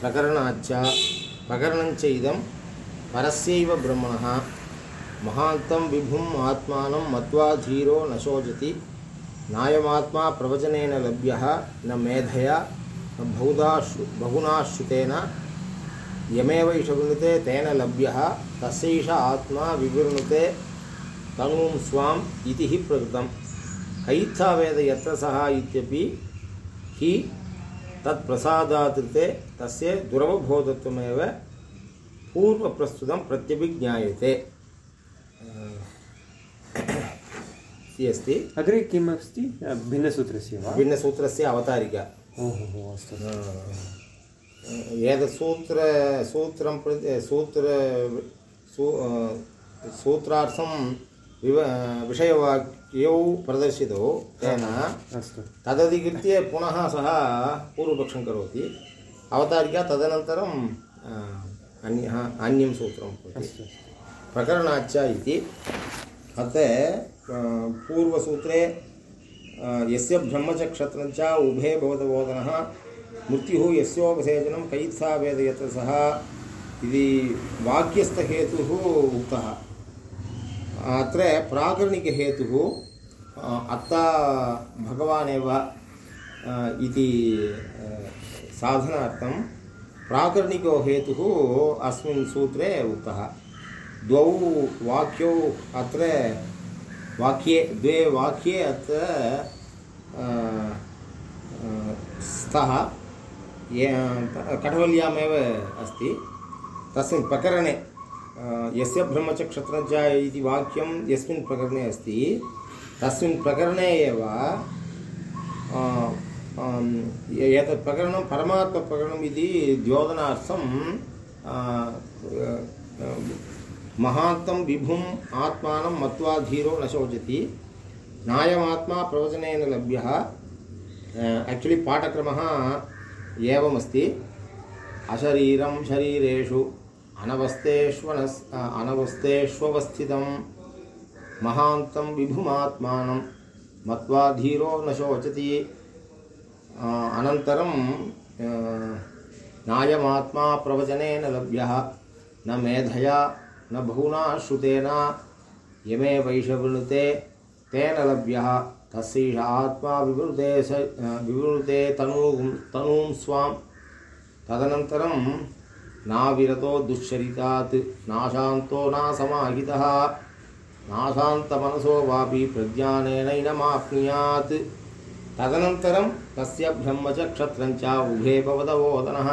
प्रकरणाच्च प्रकरणञ्च इदं परस्यैव ब्रह्मणः। महान्तं विभुम् आत्मानं मत्वा धीरो न शोचति। नायमात्मा प्रवचनेन लभ्यः, न मेधया, न बहुधा श्रु बहुना श्रुतेन यमेव ईशवृणुते तेन लभ्यः, तस्यैष आत्मा विवृणुते। तनुं स्वाम् इति हि प्रकृतं। कैत्थावेद यत्र सः इत्यपि हि तत्प्रसादात् ते तस्य दुरवबोधत्वमेव पूर्वप्रस्तुतं प्रत्यभिज्ञायते। इति अस्ति अग्रे किम् अस्ति भिन्नसूत्रस्य वा? भिन्नसूत्रस्य अवतारिका। ओहो अस्तु। एतत् सूत्र सूत्रं प्रति सूत्र सूत्रार्थं विव विषयवाक्यौ प्रदर्शितौ तेन अस्तु। तदधिकृत्य पुनः सः पूर्वपक्षं करोति। अवतारिका तदनन्तरं अ, अन्यः अन्यं सूत्रं भवति प्रकरणाच्च इति। अत्र अ, पूर्वसूत्रे यस्य ब्रह्मचक्षत्रञ्च उभे भवतबोधनः मृत्युः यस्योपसेचनं कैत्सा यत्र सः इति वाक्यस्थहेतुः उक्तः। अत्र प्राकरणिकहेतुः अत्ता भगवानेव इति साधनार्थं प्राकरणिको हेतुः अस्मिन् सूत्रे उक्तः। द्वौ वाक्यौ अत्र वाक्ये, द्वे वाक्ये अत्र स्तः। कठवल्यामेव अस्ति। तस्मिन् प्रकरणे यस्य ब्रह्मचक्षत्रञ्च इति वाक्यं यस्मिन् प्रकरणे अस्ति, तस्मिन् प्रकरणे एव एतत् प्रकरणं परमात्मप्रकरणम् इति द्योतनार्थं अ, महान्तं विभुम् आत्मानं मत्वा धीरो न शोचति। नायमात्मा प्रवचनेन लभ्यः। आक्चुलि पाठक्रमः एवमस्ति। अशरीरं शरीरेषु अनवस्थेष्वनस् अनवस्थेष्वस्थितं। महान्तं विभुमात्मानं मत्वा धीरो न शोचति। अनन्तरं नायमात्मा प्रवचनेन लभ्यः, न मेधया, न बहुना श्रुतेन, यमे वैषवृणुते, तेन लभ्यः, तस्यैष आत्मा विवृते स विवृते तनूं तनूं स्वां तदनन्तरं, नाविरतो दुश्चरितात्, नाशान्तो नासमाहितः, नाशान्तमनसो वापि प्रज्ञानेनैनमाप्नुयात्। तदनन्तरं तस्य ब्रह्मचक्षत्रं च उभे भवदवोदनः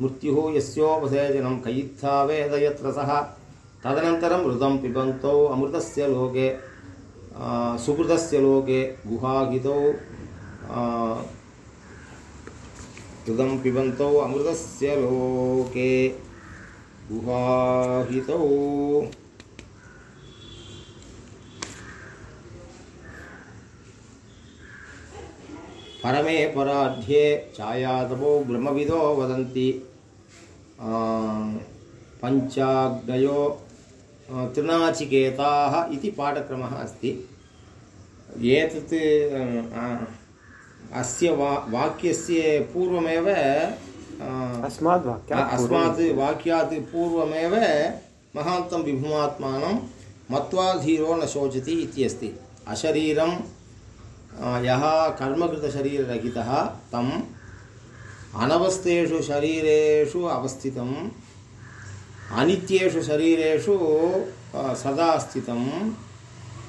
मृत्युः यस्योपसेचनं कयित्था वेद यत्र सः। तदनन्तरं ऋतं पिबन्तौ अमृतस्य लोके सुकृतस्य लोके गुहाहितौ ऋतं पिबन्तौ अमृतस्य लोके गुहाहितौ परमे पराध्ये छायातपो ब्रह्मविदो वदन्ति। पञ्चाग्नयो त्रिनाचिकेताः इति पाठक्रमः अस्ति। एतत् अस्य वा वाक्यस्य पूर्वमेव आ, अस्माद् वाक्यात् अस्मात् वाक्यात् पूर्वमेव महान्तं विभुमात्मानं मत्वा धीरो न शोचति इति अस्ति। अशरीरं यः कर्मकृतशरीररहितः तम् अनवस्थेषु शरीरेषु अवस्थितम्, अनित्येषु शरीरेषु सदा स्थितं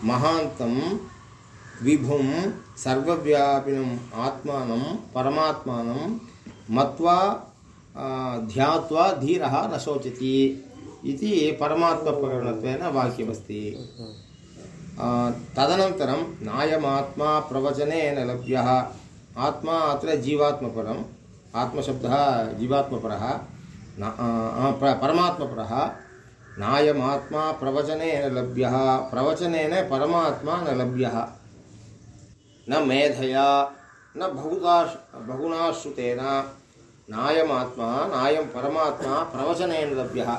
महान्तं विभुं, सर्वव्यापिनम्, आत्मानं, परमात्मानं, मत्वा ध्यात्वा, धीरः न शोचति। इति परमात्मप्रकरणत्वेन वाक्यमस्ति। तदनन्तरं नायमात्मा प्रवचनेन लभ्यः। आत्मा अत्र जीवात्मपरम्, आत्मशब्दः जीवात्मपरः परमात्मपरः, नायमात्मा प्रवचनेन लभ्यः, प्रवचनेन परमात्मा न लभ्यः। न मेधया, न बहुधा बहुना श्रुतेन नायमात्मा, नायं परमात्मा प्रवचनेन लभ्यः।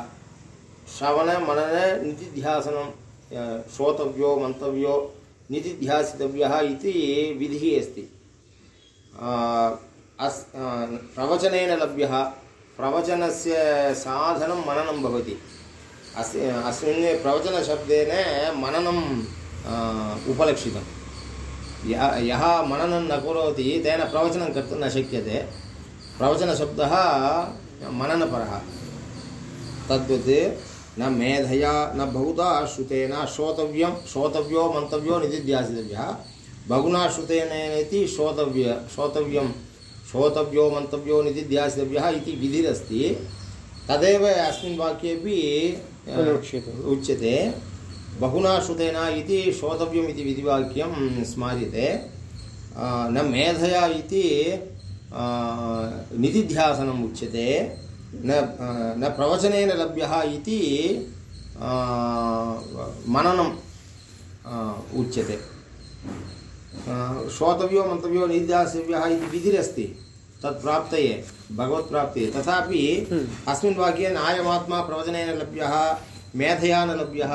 श्रवणमनन निधिध्यासनं श्रोतव्यो मन्तव्यो निधिध्यासितव्यः इति विधिः अस्ति। अस् प्रवचनेन लभ्यः। प्रवचनस्य साधनं मननं भवति। अस्य अस्मिन् प्रवचनशब्देन मननं आ, उपलक्षितं। यः यः मननं न करोति तेन प्रवचनं कर्तुं न शक्यते। प्रवचनशब्दः मननपरः। तद्वत् न मेधया न बहुधा श्रुतेन श्रोतव्यं श्रोतव्यो मन्तव्यो निधिध्यासितव्यः बहुना श्रुतेन श्रोतव्य श्रोतव्यं श्रोतव्यो मन्तव्यो निधिध्यासितव्यः इति विधिरस्ति। तदेव अस्मिन् वाक्येपि उच्यते। बहुना श्रुतेन इति श्रोतव्यम् इति विधिवाक्यं स्मार्यते न मेधया इति निधिध्यासनम् उच्यते। न अ, न प्रवचनेन लभ्यः इति मननं अ, उच्यते। श्रोतव्यो मन्तव्यो निध्यासिव्यः इति विधिरस्ति। तत् प्राप्तये भगवत्प्राप्तये तथापि अस्मिन् वाक्ये नायमात्मा प्रवचनेन लभ्यः मेधया न लभ्यः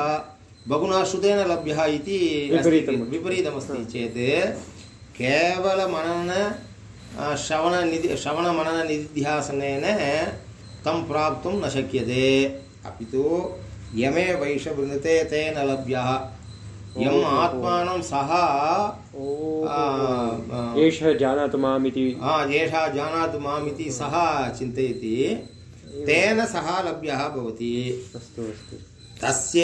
बहुना श्रुतेन लभ्यः इति। विपरीतम्। विपरीतमस्ति चेत् केवलमनन श्रवणनिधि श्रवणमनननिधिध्यासनेन तं प्राप्तुं न शक्यते। अपि तु यमे वैष वृणते तेन लभ्यः। यम् आत्मानं सः एषः जानातु माम् इति आ, एषः जानातु मामिति सः चिन्तयति। तेन सः लभ्यः भवति। अस्तु अस्तु। तस्य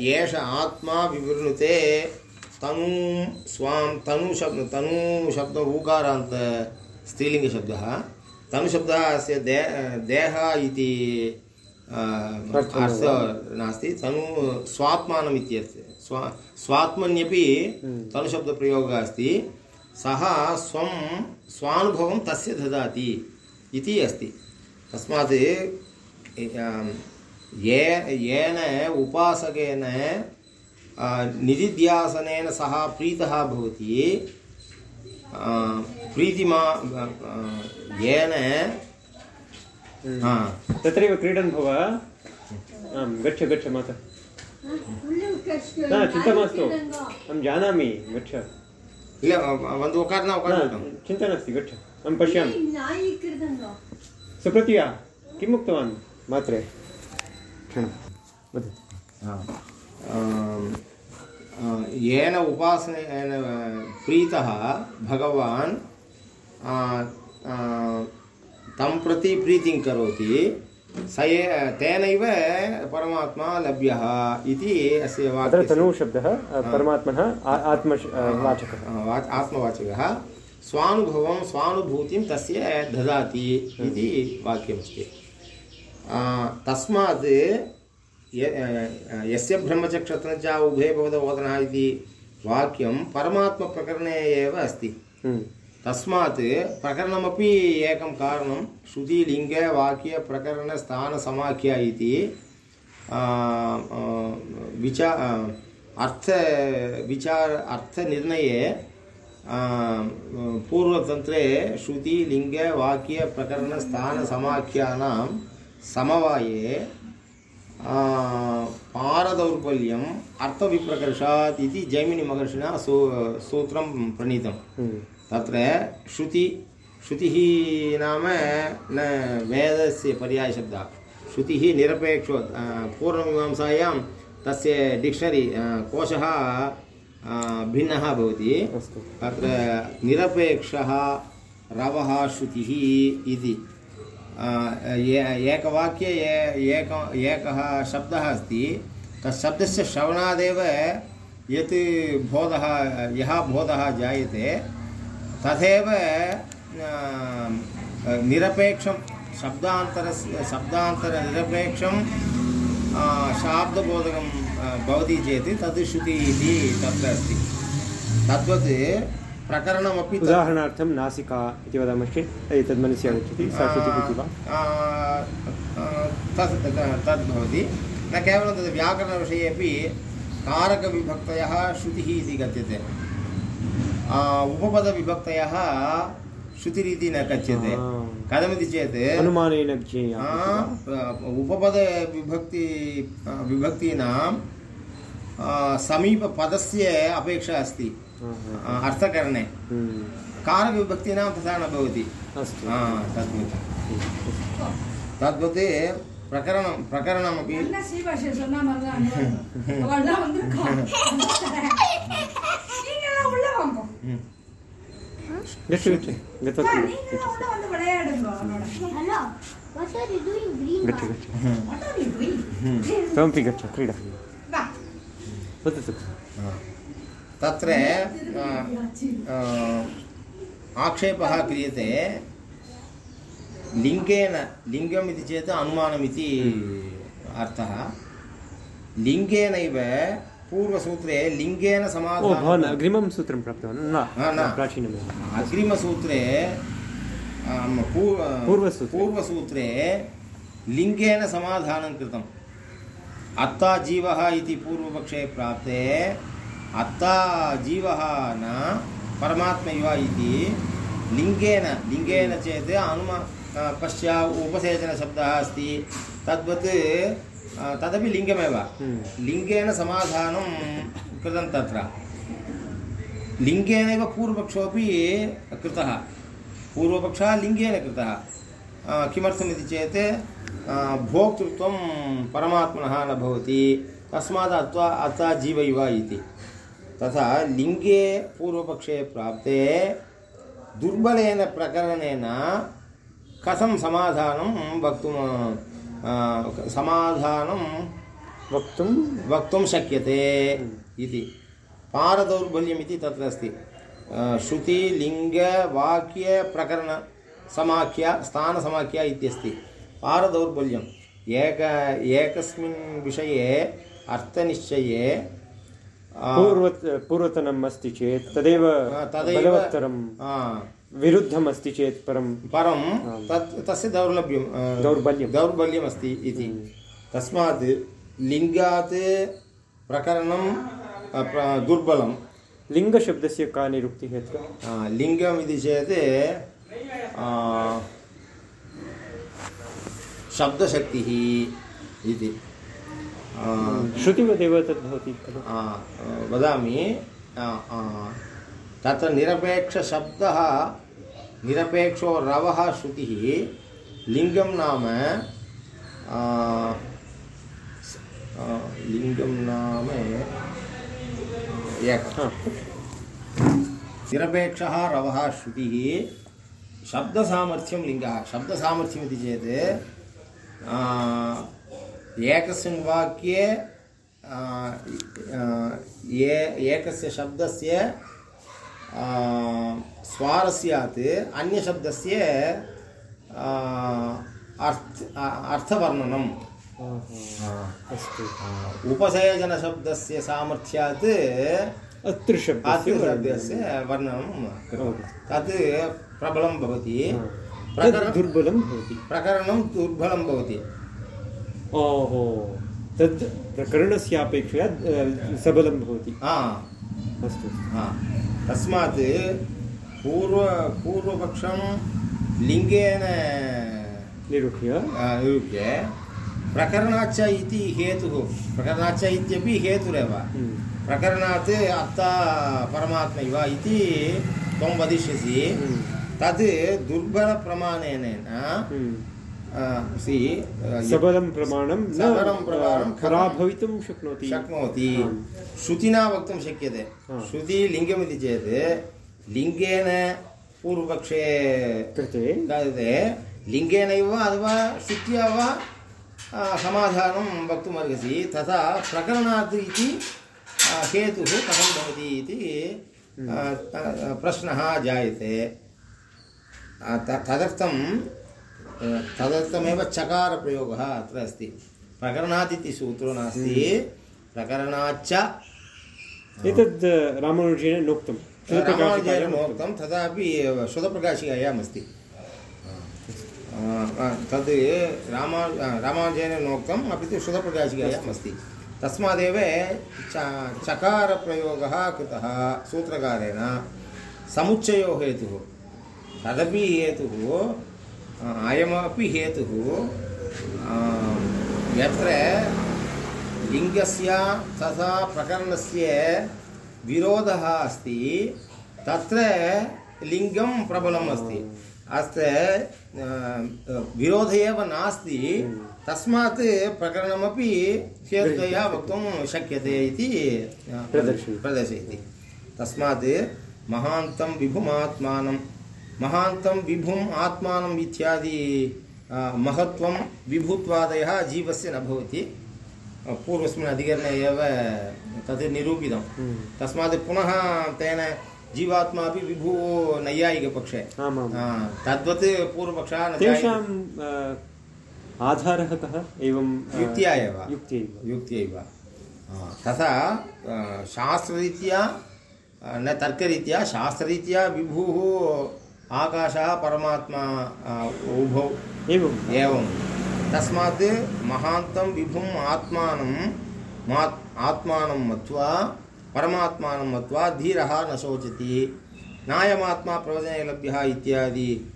एष आत्मा विवृणुते। तनु स्वां तनु शब्द तनु शब्द ऊकारान्त स्त्रीलिङ्गशब्दः। तनुशब्दः अस्य दे देहः इति अर्थः नास्ति तनु स्वात्मानम् इत्यर्थे स्वा स्वात्मन्यपि तनुशब्दप्रयोगः अस्ति सः स्वं स्वानुभवं तस्य ददाति इति अस्ति। तस्मात् ये येन उपासकेन निधिध्यासनेन सः प्रीतः भवति प्रीतिमा अ, अ, येन हा, तत्रैव क्रीडन् भव आं गच्छ गच्छ माता न चिन्ता मास्तु अहं जानामि गच्छ ಇಲ್ಲ ಒಂದು ಒಕಾರ್ನ न ಒಕಾರ್ನ चिन्ता नास्ति गच्छ अहं पश्यामि ನಾಯಿ ಕೃದಂಗ सुप्रतिया किम् उक्तवान् मात्रे क्षणं वदतु येन उपासनेन प्रीतः भगवान् तं प्रति प्रीतिं करोति। स तेनैव परमात्मा लभ्यः इति अस्य वाक्यस्य। तनुशब्दः परमात्मनः आ- आत्म वाचकः। आत्मवाचकः। स्वानुभवं स्वानुभूतिं तस्य ददाति इति वाक्यमस्ति। तस्मात् यस्य ब्रह्मचक्षत्र च उभे भवदवोदनः इति वाक्यं परमात्मप्रकरणे एव अस्ति। हम्म, तस्मात् प्रकरणमपि एकं कारणं श्रुतिलिङ्गवाक्यप्रकरणस्थानसमाख्या इति विचा अर्थ विचार अर्थनिर्णये पूर्वतन्त्रे श्रुतिलिङ्गवाक्यप्रकरणस्थानसमाख्यानां समवाये पारदौर्बल्यम् अर्थविप्रकर्षात् इति जैमिनिमहर्षिणा सू सूत्रं प्रणीतम् हम्म, तत्र श्रुति श्रुतिः नाम न वेदस्य पर्यायशब्दः श्रुतिः निरपेक्षो पूर्वमीमांसायां तस्य डिक्षनरि कोशः भिन्नः भवति तत्र निरपेक्षः रवः श्रुतिः इति एकवाक्ये एक एकः शब्दः अस्ति। तत् शब्दस्य श्रवणादेव यत् बोधः, यः बोधः जायते, तथैव निरपेक्षं शब्दान्तरस्य शब्दान्तरनिरपेक्षं शाब्दबोधकं भवति चेत् तद् श्रुतिः इति तत्र अस्ति। तद्वत् प्रकरणमपि उदाहरणार्थं नासिका इति वदामश्चेत् एतद् मनसि आगच्छति सा श्रुतिः वा? तद् भवति। न केवलं तद् व्याकरणविषये अपि कारकविभक्तयः श्रुतिः इति कथ्यते। उपपदविभक्तयः श्रुतिरिति न कथ्यते। कथमिति चेत् अनुमानेन उपपदविभक्ति विभक्तीनां समीपपदस्य अपेक्षा अस्ति। अर्थकरणे कारकविभक्तीनां तथा न भवति तद्वत् तद्वत् प्रकरणं प्रकरणमपि Get it, get it. Get it. Don't be तत्र आक्षेपः क्रियते। लिङ्गेन लिङ्गम् इति चेत् अनुमानमिति अर्थः। लिङ्गेनैव पूर्वसूत्रे लिङ्गेन ओ भवान् अग्रिमं सूत्रं प्राप्तवान्। न न। प्राचीनमेव। अग्रिमसूत्रे पूर्वसूत्रे। पूर्वसूत्रे लिङ्गेन समाधानं कृतम्। अत्ता जीवः इति पूर्वपक्षे प्राप्ते अत्ता जीवः न परमात्मैव इति लिङ्गेन लिङ्गेन चेत् अनुमा पश्चात् उपसेचनशब्दः अस्ति। तद्वत् तदपि लिङ्गमेव। हम्म। लिङ्गेन समाधानं कृतं तत्र। लिङ्गेनैव पूर्वपक्षोपि कृतः। पूर्वपक्षः लिङ्गेन कृतः। किमर्थमिति चेत् भोक्तृत्वं परमात्मनः न भवति। तस्मात् अत्वा अत्ता जीव इव इति। तथा लिङ्गे पूर्वपक्षे प्राप्ते दुर्बलेन प्रकरणेन कथं समाधानं वक्तुं समाधानं वक्तुं? वक्तुं शक्यते इति। पारदौर्बल्यमिति तत्र अस्ति श्रुतिलिङ्गवाक्यप्रकरणसमाख्या स्थानसमाख्या इत्यस्ति। पारदौर्बल्यम्। एक एकस्मिन् विषये अर्थनिश्चये पूर्व पूर्वतनम् अस्ति चेत् तदेव बलवत्तरं विरुद्धम् अस्ति चेत् परं परं तत् तस्य दौर्लभ्यं दौर्बल्यं। दौर्बल्यमस्ति इति। तस्मात् लिङ्गात् प्रकरणं दुर्बलं लिङ्गशब्दस्य का निरुक्तिः अत्र? लिङ्गम् इति चेत् शब्दशक्तिः इति। श्रुतिवदेव खलु वदामि तत्र निरपेक्षशब्दः निरपेक्षो रवः श्रुतिः लिङ्गं नाम स- आ, लिङ्गं नाम एकः। हा। निरपेक्षः रवः श्रुतिः शब्दसामर्थ्यं लिङ्गः शब्दसामर्थ्यमिति चेत् आ, एकस्मिन् वाक्ये ये एकस्य शब्दस्य स्वारस्यात् अन्यशब्दस्य अर्थ अर्थवर्णनम्। अस्तु उपसेचनशब्दस्य सामर्थ्यात् अत्रिशब्दस्य वर्णनं। तत् प्रबलं भवति। प्रकरण दुर्बलं भवति। प्रकरणं दुर्बलं भवति। ओहो। तद् प्रकरणस्यापेक्षया सबलं भवति। हा। अस्तु। हा। तस्मात् पूर्व पूर्वपक्षं लिङ्गेन निरूह्य। आ, निरूप्य प्रकरणाच्च इति हेतुः प्रकरणाच्च इत्यपि हेतुरेव। हम्म, प्रकरणात् अत्ता परमात्मैव इति त्वं वदिष्यसि। हम्म, तद् दुर्बलप्रमाणेन हम्म। सि अ, सबलं प्रमाणं सबलं प्रमाणं अ, पराभवितुं शक्नोति। शक्नोति। श्रुतिना वक्तुं शक्यते। हा। श्रुतिलिङ्गमिति चेत् लिङ्गेन पूर्वपक्षे कृते। कृते लिङ्गेनैव अथवा श्रुत्या वा समाधानं वक्तुम् अर्हसि। तथा प्रकरणात् इति हेतुः कथं भवति इति अ, प्रश्नः जायते। तदर्थं तदर्थमेव चकारप्रयोगः अत्र अस्ति। प्रकरणात् इति सूत्रो नास्ति। प्रकरणाच्च एतद् रामानुजेन नोक्तं रामानुजेन नोक्तं तथापि श्रुतप्रकाशिकायाम् अस्ति। तद् रामा रामानुजेन नोक्तम् अपि तु श्रुतप्रकाशिकायाम् अस्ति। तस्मादेव च चकारप्रयोगः कृतः सूत्रकारेण। समुच्चयो हेतुः। तदपि हेतुः अयमपि हेतुः यत्र लिङ्गस्य तथा प्रकरणस्य विरोधः अस्ति तत्र लिङ्गं प्रबलम् अस्ति अत्र विरोधः एव नास्ति तस्मात् प्रकरणमपि हेतुतया वक्तुं शक्यते इति प्रदर्शयति। प्रदर्शयति तस्मात् महान्तं विभुमात्मानं महान्तं विभुम् आत्मानम् इत्यादि महत्त्वं विभुत्वादयः जीवस्य न भवति। पूर्वस्मिन् अधिकरणे एव तत् निरूपितं। तस्मात् पुनः तेन जीवात्मा अपि विभुः नैयायिकपक्षे। तद्वत् पूर्वपक्षः तेषां। आधारः कः एवं युक्त्या एव। युक्त्यैव तथा शास्त्ररीत्या न तर्करीत्या शास्त्ररीत्या विभुः आकाशः परमात्मा उभौ। एवं। एवं। तस्मात् महान्तं विभुम् आत्मानं मा आत्मानं मत्वा परमात्मानं मत्वा धीरः न शोचति। नायमात्मा प्रवचने लभ्यः इत्यादि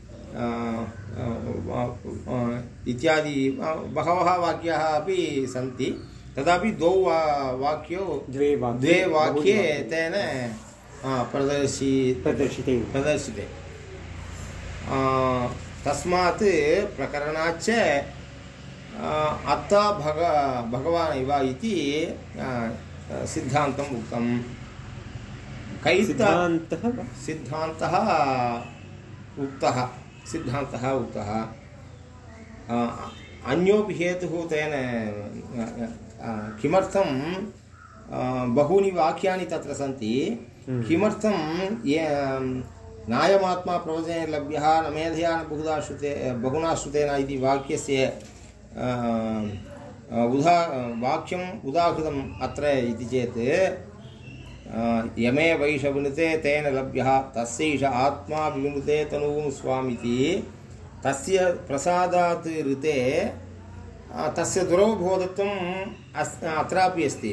इत्यादि बहवः वाक्याः अपि सन्ति। तदापि द्वौ वा- वाक्यौ द्वे वाक्ये द्वे वाक्ये तेन प्रदर्शि प्रदर्शिते। प्रदर्शिते। तस्मात् प्रकरणाच्च अत्ता भग भगवान् इव इति सिद्धान्तम् उक्तं कैत सिद्धान्तः? उक्तः सिद्धान्तः उक्तः। अन्योपि हेतुः तेन किमर्थं बहूनि वाक्यानि तत्र सन्ति। किमर्थं ये नायमात्मा प्रवचने लभ्यः न मेधया न बहुधा श्रुते बहुना श्रुतेन इति वाक्यस्य उदा वाक्यम् उदाहृतम् अत्र इति चेत् यमे वैषवृते तेन लभ्यः, तस्यैष आत्मा विवृते तनूं स्वामिति, तस्य प्रसादात् ऋते तस्य दुरवबोधत्वम् अस्, अत्रापि अस्ति।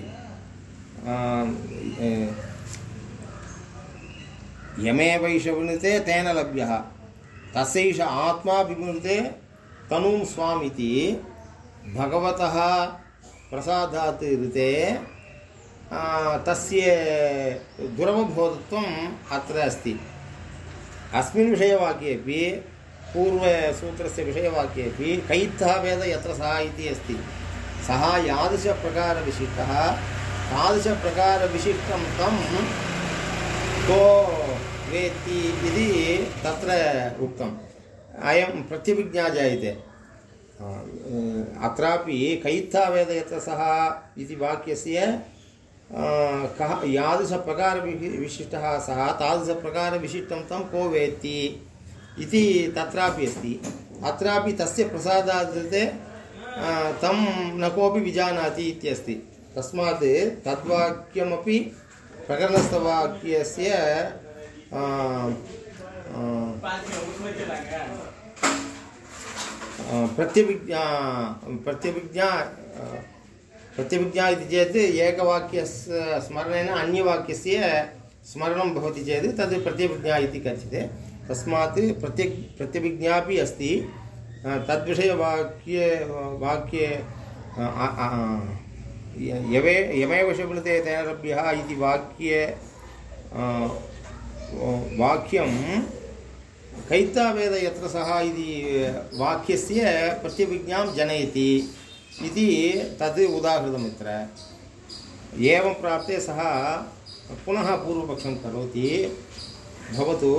आ, ए, यमे वैषवृते तेन लभ्यः। तस्यैष आत्मा विवृते तनूं स्वामिति। भगवतः प्रसादात् ऋते तस्य दुरवबोधत्वम् अत्र अस्ति। अस्मिन् विषयवाक्येपि पूर्वसूत्रस्य विषयवाक्येपि कैत्थः वेद यत्र सः इति अस्ति। सः यादृशप्रकारविशिष्टः। तादृशप्रकारविशिष्टं तं को वेत्ति इति तत्र उक्तम्। अयं प्रत्यभिज्ञा जायते। अत्रापि कैत्थावेद यत्र सः इति वाक्यस्य कः, यादृशप्रकारविशिष्टः सः, तादृशप्रकारविशिष्टं तं को वेत्ति इति तत्रापि अस्ति। अत्रापि तस्य प्रसादात् कृते तं न कोऽपि विजानाति इत्यस्ति तस्मात् तद्वाक्यमपि प्रकरणस्थवाक्यस्य प्रत्यभिज्ञा प्रत्यभिज्ञा प्रत्यभिज्ञा इति चेत् एकवाक्यस्य स्मरणेन अन्यवाक्यस्य स्मरणं भवति चेत् तद् प्रत्यभिज्ञा इति कथ्यते। तस्मात् प्रत्य प्रत्यभिज्ञापि अस्ति। तद्विषयवाक्ये वाक्ये यवे, यमेव शब्दते इति वाक्ये वाक्यं कैत्तावेद यत्र सः इति वाक्यस्य प्रत्यभिज्ञां जनयति इति तद् उदाहृतम् अत्र एवं प्राप्ते सः पुनः पूर्वपक्षं करोति। भवतु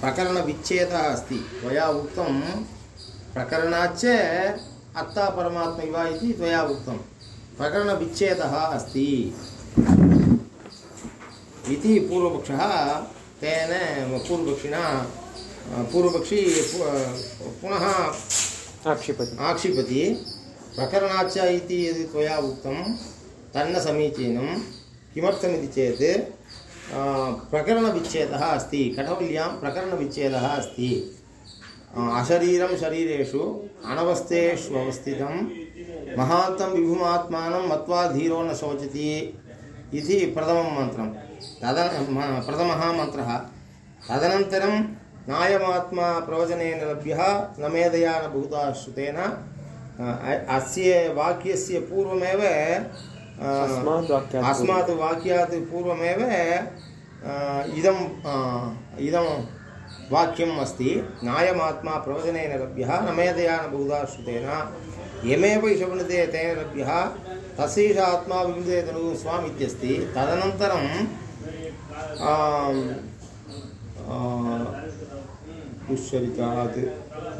प्रकरणविच्छेदः अस्ति। त्वया उक्तं प्रकरणाच्च अत्ता परमात्मा इव इति त्वया उक्तं। प्रकरणविच्छेदः अस्ति। इति पूर्वपक्षः तेन पूर्वपक्षिणा पूर्वपक्षी पुनः आक्षेपति। आक्षिपति। प्रकरणाच्च इति यदि त्वया उक्तं तन्न समीचीनं किमर्थमिति चेत् प्रकरणविच्छेदः अस्ति कठवल्यां प्रकरणविच्छेदः अस्ति। अशरीरं शरीरेषु अनवस्थेष्वस्थितं महान्तं विभुमात्मानं मत्वा धीरो न शोचति। इति प्रथमं मन्त्रं। तदन म- प्रथमः मन्त्रः। तदनन्तरं नायमात्मा प्रवचनेन लभ्यः न मेधया न बहुधा श्रुतेन अस्य वाक्यस्य पूर्वमेव अस्मात् वाक्यात् पूर्वमेव इदं इदं वाक्यम् अस्ति। नायमात्मा प्रवचनेन लभ्यः न मेधया न बहुधा श्रुतेन। यमेव ईशवृणते तेन लभ्यः तस्यैष आत्मा विविधे तनुः स्वाम् इत्यस्ति तदनन्तरं दुश्चरितात्,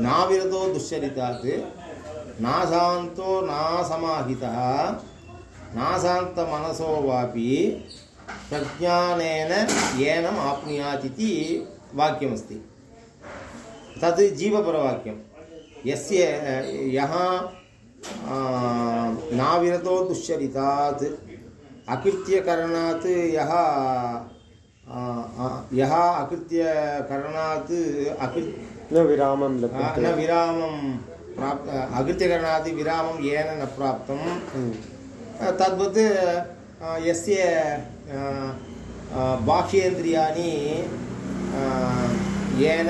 नाविरतो दुश्चरितात्, नाशान्तो नासमाहितः, नाशान्तमनसो वापि प्रज्ञानेन येनम् आप्नुयात् वाक्यमस्ति। तत् जीवपरवाक्यं यस्य, यः नाविरतो दुश्चरितात् अकृत्यकरणात् यः यः अकृत्यकरणात् अकृ न विरामं न विरामं प्राप् अकृत्यकरणात् विरामं येन न प्राप्तं हम्म, तद्वत् यस्य बाह्येन्द्रियाणि येन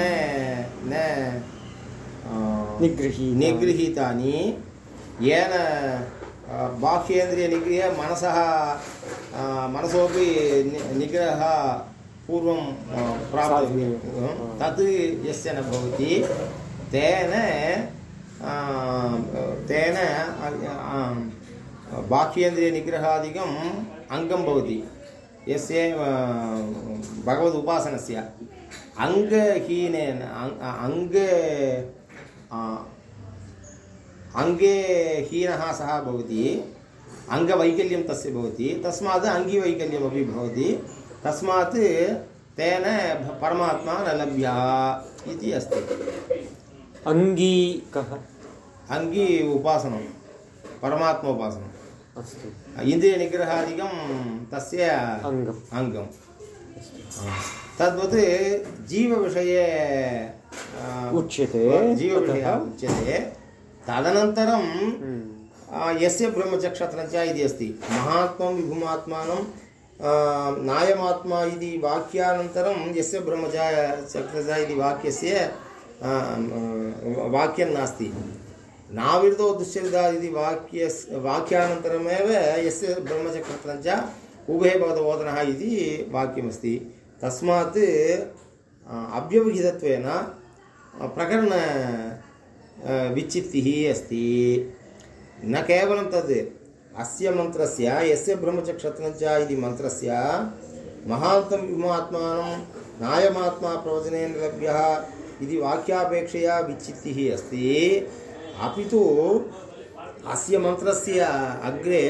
न अ, निगृहीतानि। येन बाह्येन्द्रियनिग्रहे मनसः मनसोपि निग्रहः पूर्वं प्राप्तव्यं तत् यस्य न भवति तेन तेन बाह्येन्द्रियनिग्रहादिकम् अङ्गं भवति। यस्य आ, भगवद् उपासनस्य। अङ्गहीनेन अङ्ग अङ्गे हीनः सः भवति। अङ्गवैकल्यं तस्य भवति। तस्मात् अङ्गिवैकल्यमपि भवति। तस्मात् तेन परमात्मा न लभ्यः इति अस्ति। अङ्गी कः? अङ्गी उपासनं। परमात्मा उपासनम् अस्तु। इन्द्रियनिग्रहादिकं तस्य अङ्गम् अङ्गं तद्वत् जीवविषये उच्यते। जीवविषयः उच्यते। तदनन्तरं हम्म, यस्य ब्रह्मचक्षत्रञ्च इति अस्ति महात्मं विभुमात्मानं नायमात्मा इति वाक्यानन्तरं यस्य ब्रह्मच चक्षुष इति वाक्यस्य वाक्यं नास्ति। नाविर्दो दुश्चरिता इति वाक्यस् वाक्यानन्तरमेव यस्य ब्रह्मचक्षत्रञ्च उभे भगवतबोधनः इति वाक्यमस्ति। तस्मात् अव्यवहितत्वेन प्रकरण विच्छित्तिः अस्ति। न केवलं तद्, अस्य मन्त्रस्य, यस्य ब्रह्मचक्षत्रञ्च इति मन्त्रस्य, महान्तं विमात्मानं नायमात्मा प्रवचनेन लभ्यः इति वाक्यापेक्षया विच्छित्तिः अस्ति। अपि तु, अस्य मन्त्रस्य अग्रे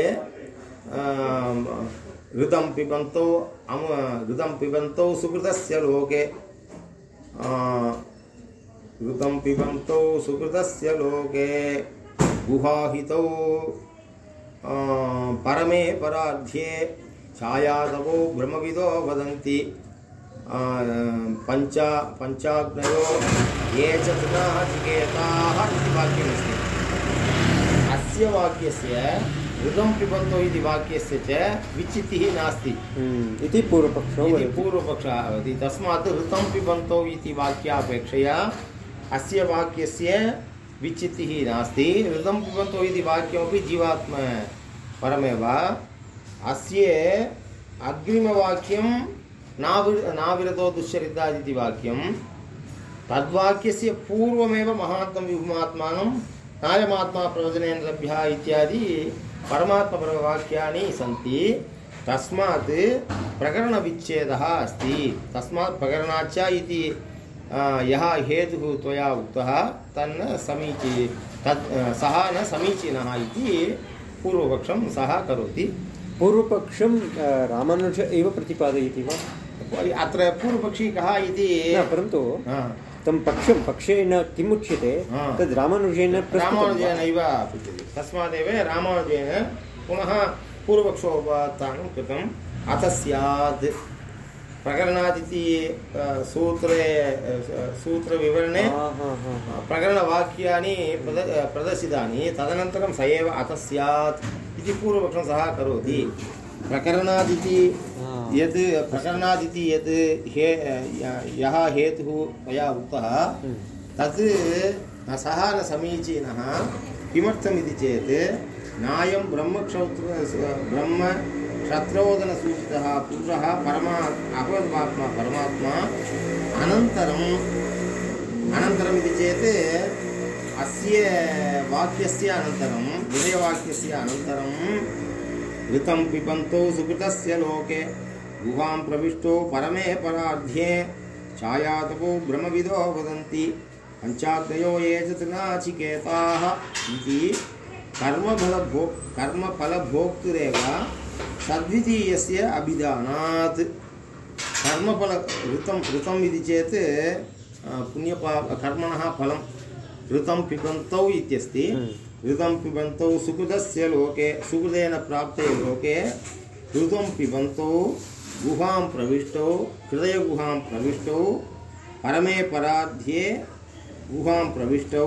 ऋतं पिबन्तौ, अम ऋतं पिबन्तौ सुकृतस्य लोके ऋतं पिबन्तौ सुकृतस्य लोके गुहाहितौ। परमे पराध्ये छायातवो ब्रह्मविदो वदन्ति। पञ्च पञ्चाग्नयो ये च तृणाचिकेताः इति वाक्यमस्ति। अस्य वाक्यस्य ऋतं पिबन्तौ इति वाक्यस्य च विच्छित्तिः नास्ति। हम्म, इति पूर्वपक्षो पूर्वपक्षः भवति तस्मात् ऋतं पिबन्तौ इति वाक्यापेक्षया अस्य वाक्यस्य विच्छित्तिः नास्ति। ऋतं पिबन्तौ इति वाक्यमपि जीवात्म परमेव। अस्य अग्रिमवाक्यं नाविर नाविरतो दुश्चरिता इति वाक्यं तद्वाक्यस्य पूर्वमेव महात्मं विभुमात्मानं नायमात्मा प्रवचनेन लभ्यः इत्यादि परमात्मपरवाक्यानि सन्ति। तस्मात् प्रकरणविच्छेदः अस्ति। तस्मात् प्रकरणाच्च इति यः हेतुः त्वया उक्तः तन्न समीची तत् आ, सः न समीचीनः इति पूर्वपक्षं सः करोति। पूर्वपक्षं रामानुज एव प्रतिपादयति वा? अत्र पूर्वपक्षी कः इति परन्तु हा, तं पक्षं पक्षेण किम् उच्यते? तद् रामानुजेन रामानुजेनैव तस्मादेव रामानुजेन पुनः पूर्वपक्षोपात्तानं कृतम्। अथ स्यात्। प्रकरणादिति सूत्रे सूत्रविवरणे। प्रकरणवाक्यानि प्रद प्रदर्शितानि तदनन्तरं स एव अथ स्यात् इति पूर्वपक्षं सः करोति प्रकरणादिति। यत् प्रकरणादिति यत् हे यः हेतुः मया उक्तः हम्म। तत् न सः न समीचीनः किमर्थमिति चेत् नायं ब्रह्मक्षौत्र ब्रह्म शत्रोदनसूचितः पुरुषः परमा अभवद्वात्मा परमात्मा, अनन्तरम् अनन्तरम् इति चेत् अस्य वाक्यस्य अनन्तरं विनयवाक्यस्य अनन्तरं ऋतं पिबन्तौ सुकृतस्य लोके, गुहां प्रविष्टो परमे परार्ध्ये, छायातपो ब्रह्मविदो वदन्ति पञ्चाग्नयो ये च त्रिनाचिकेताः इति कर्मफलभो कर्मफलभोक्तुरेव सद्वितीयस्य अभिधानात् कर्मफल ऋतं ऋतम् इति चेत् पुण्यपा कर्मणः फलं ऋतं पिबन्तौ इत्यस्ति। ऋतं पिबन्तौ सुकृतस्य लोके सुकृतेन प्राप्ते लोके ऋतं पिबन्तौ गुहां प्रविष्टौ हृदयगुहां प्रविष्टौ परमे पराध्ये गुहां प्रविष्टौ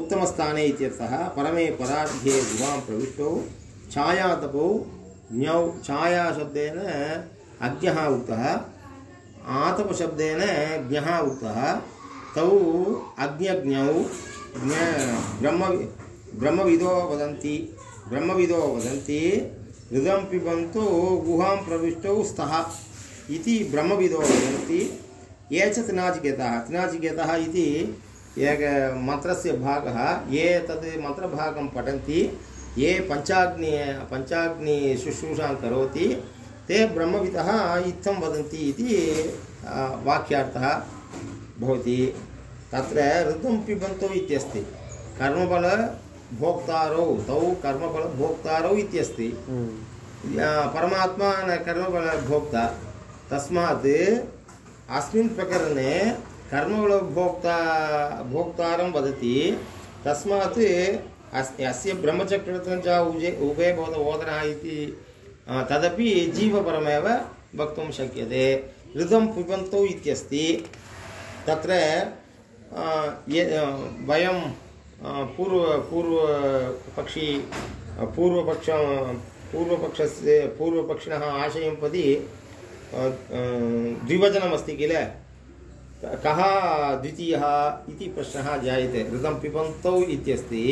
उत्तमस्थाने इत्यर्थः परमे पराध्ये गुहां प्रविष्टौ छायातपौ ज्ञौ छायाशब्देन अज्ञः उक्तः आतपशब्देन ज्ञः उक्तः, तौ अज्ञज्ञौ ज्ञ ब्रह्म ब्रह्मविदो वदन्ति ब्रह्मविदो वदन्ति, हृदं पिबन्तु गुहां प्रविष्टौ स्तः इति ब्रह्मविदो वदन्ति। ये च त्रिनाचिकेताः त्रिनाचिकेतः इति एक मन्त्रस्य भागः, ये तद् मन्त्रभागं पठन्ति ये पञ्चाग्नि पञ्चाग्नि शुश्रूषां करोति ते ब्रह्मविदः इत्थं वदन्ति इति वाक्यार्थः भवति। तत्र ऋतुं पिबन्तौ इत्यस्ति। कर्मफलभोक्तारौ तौ कर्मफलभोक्तारौ इत्यस्ति। या परमात्मा न कर्मफलभोक्ता तस्मात् अस्मिन् प्रकरणे कर्मफलभोक्ता भोक्तारं वदति। तस्मात् अस् अस्य ब्रह्मचक्ररत्नं च उजे उभे बोध ओदनः इति तदपि जीवपरमेव वक्तुं शक्यते। ऋतं पिबन्तौ इत्यस्ति। तत्र वयं पूर्व पूर्वपक्षी पूर्वपक्ष, पूर्वपक्षस्य, पूर्वपक्षिणः आशयं प्रति द्विवचनमस्ति किल? कः द्वितीयः इति प्रश्नः जायते। ऋतं पिबन्तौ इत्यस्ति।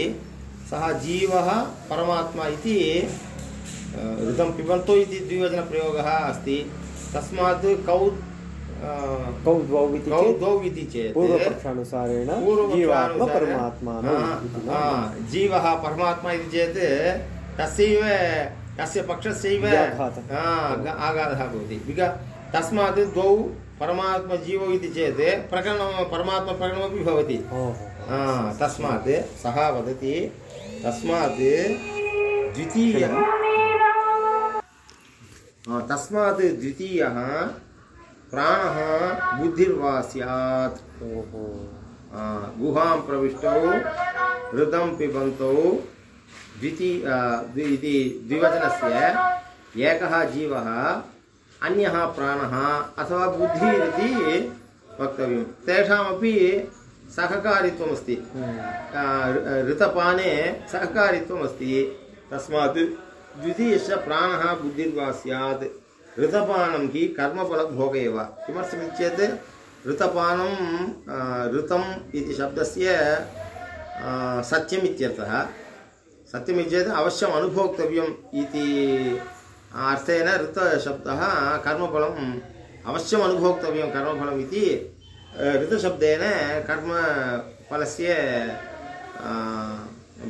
सः जीवः परमात्मा इति ऋतं पिबन्तौ इति द्विवचनप्रयोगः अस्ति। तस्मात् कौ कौ द्वौ इति कौ द्वौ इति चेत् पूर्वपक्षानुसारेण जीवात्मा जीवः परमात्मा इति चेत् तस्यैव तस्य पक्षस्यैव। हा, आघातः भवति। बिका तस्मात् द्वौ परमात्मजीवौ इति चेत् प्रकरणं परमात्मप्रकरणमपि भवति। तस्मात् सः वदति तस्मात् द्वितीय। तस्मात् द्वितीयः। प्राणः बुद्धिर्वा स्यात् ओहो गुहां प्रविष्टौ ऋतं पिबन्तौ। द्विती इति द्विवचनस्य एकः जीवः अन्यः प्राणः अथवा बुद्धिरिति वक्तव्यं तेषामपि सहकारित्वमस्ति। ऋ- ऋतपाने सहकारित्वमस्ति। तस्मात् द्वितीयस्य प्राणः बुद्धिर्वा स्यात्। ऋतपानं हि कर्मफलभोग एव किमर्थमिति चेत् ऋतपानं ऋतम् इति शब्दस्य सत्यम् इत्यर्थः सत्यमिति चेत् अवश्यम् अनुभोक्तव्यम् इति अर्थेन ऋतशब्दः कर्मफलम् अवश्यम् अनुभोक्तव्यं कर्मफलम् इति ऋतशब्देन कर्मफलस्य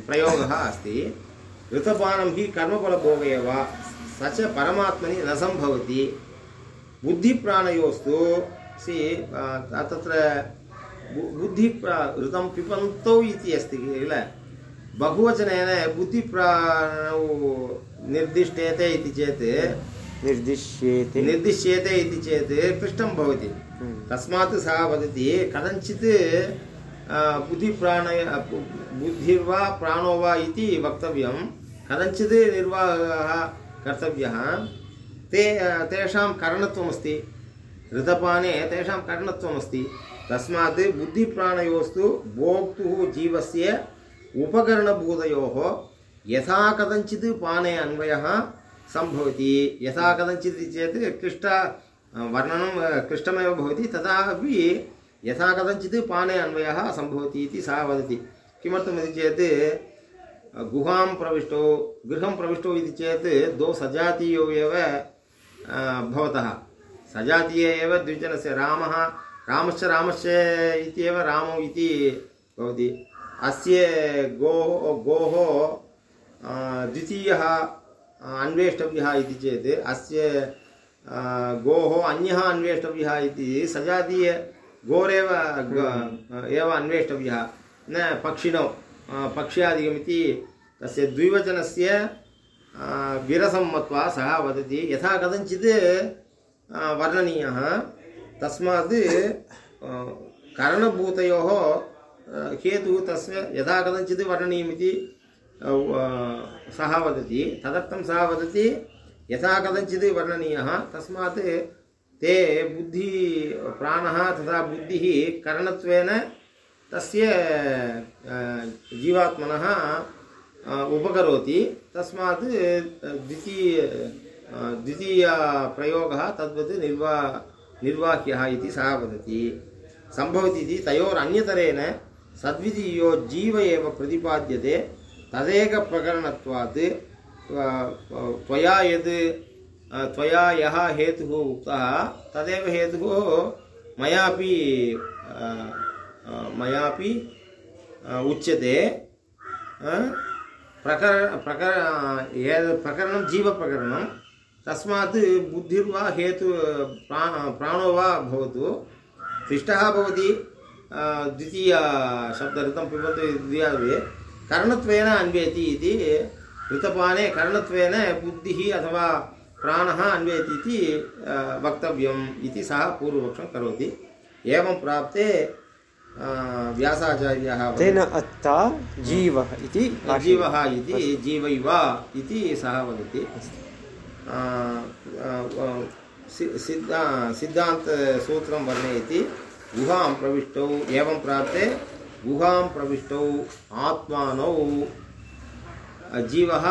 प्रयोगः अस्ति ऋतपानं हि कर्मफलभोग एव स च परमात्मनि न सम्भवति बुद्धिप्राणयोस्तु सि तत्र बुद्धिप्रा ऋतं पिबन्तौ इति अस्ति किल बहुवचनेन बुद्धिप्राणौ निर्दिष्टेते इति चेत् निर्दिश्येते निर्दिश्येते इति चेत् क्लिष्टं भवति। तस्मात् सः वदति कथञ्चित् बुद्धिप्राण, बुद्धिर्वा, प्राणो वा इति वक्तव्यं। कथञ्चित् निर्वाहः कर्तव्यः। ते, तेषां करणत्वमस्ति। ऋतपाने तेषां करणत्वमस्ति। तस्मात् बुद्धिप्राणयोस्तु भोक्तुः जीवस्य उपकरणभूतयोः यथा कथञ्चित् पाने अन्वयः सम्भवति। यथा कथञ्चित् चेत्, क्लिष्ट वर्णनं क्लिष्टमेव भवति, तथापि यथा कथञ्चित् पाने अन्वयः सम्भवति इति सः वदति। किमर्थमिति चेत् गुहां प्रविष्टौ, गृहं प्रविष्टौ इति चेत् द्वौ सजातीयौ एव भवतः। सजातीय एव द्विजनस्य रामः रामश्च इत्येव रामौ इति भवति। अस्य गोः गोः द्वितीयः अन्वेष्टव्यः इति चेत्, अस्य गोः अन्यः अन्वेष्टव्यः इति सजातीय गोरेव ग- एव अन्वेष्टव्यः न पक्षिणौ अ, पक्ष्यादिकमिति तस्य द्विवचनस्य अ, विरसं मत्वा सः वदति यथा कथञ्चित् अ, वर्णनीयः तस्मात् अ, कारणभूतयोः अ, हेतुः तस्य यथा कथञ्चित् वर्णनीयमिति अ, व- सः वदति तदर्थं सः वदति यथा कथञ्चित् वर्णनीयः तस्मात् ते बुद्धि प्राणः तथा बुद्धिः करणत्वेन तस्य अ, जीवात्मनः अ, उपकरोति तस्मात् अ, द्वितीय अ, द्वितीयप्रयोगः तद्वत् निर्वा निर्वाह्यः इति सः वदति सम्भवति इति तयोरन्यतरेण सद्वितीयो जीव एव प्रतिपाद्यते तदेकप्रकरणत्वात् अ, अ, त्वया यद् त्वया यः हेतुः उक्तः, तदेव हेतुः मयापि मयापि उच्यते। प्रकर प्रकर प्रकरणं जीवप्रकरणं, तस्मात् बुद्धिर्वा हेतु, प्रा, प्राणो वा भवतु। पृष्टः भवति द्वितीयशब्दऋतं पिबन्तु द्वितीयाद्वे करणत्वेन अन्वेति इति ऋतपाने करणत्वेन बुद्धिः अथवा प्राणः अन्वेति इति वक्तव्यम् इति सः पूर्वपक्षं करोति। एवं प्राप्ते व्यासाचार्यः तेन अत्ता जीवः इति। जीवः इति जीवैव इति सः वदति। सिद्धा सिद्धान्तसूत्रं वर्णयति। गुहां प्रविष्टौ एवं प्राप्ते गुहां प्रविष्टौ आत्मानौ जीवः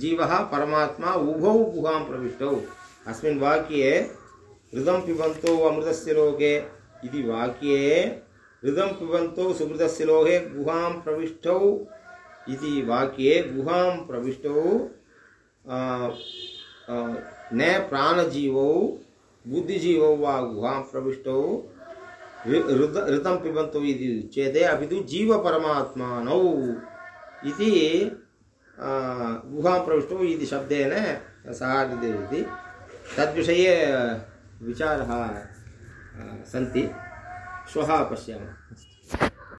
जीवः परमात्मा उभौ गुहां प्रविष्टौ। अस्मिन् वाक्ये, हृदं पिबन्तौ अमृतस्य लोके वाक्ये, हृदं पिबन्तौ सुहृदस्य लोके गुहां प्रविष्टौ इति वाक्ये गुहां प्रविष्टौ न प्राणजीवौ, बुद्धिजीवौ वा गुहां प्रविष्टौ। ऋत पिबन्तु इति उच्यते अपि तु जीवपरमात्मानौ इति गुहां प्रविष्टौ इति शब्देन सः इति तद्विषये विचारः सन्ति। श्वः पश्यामः।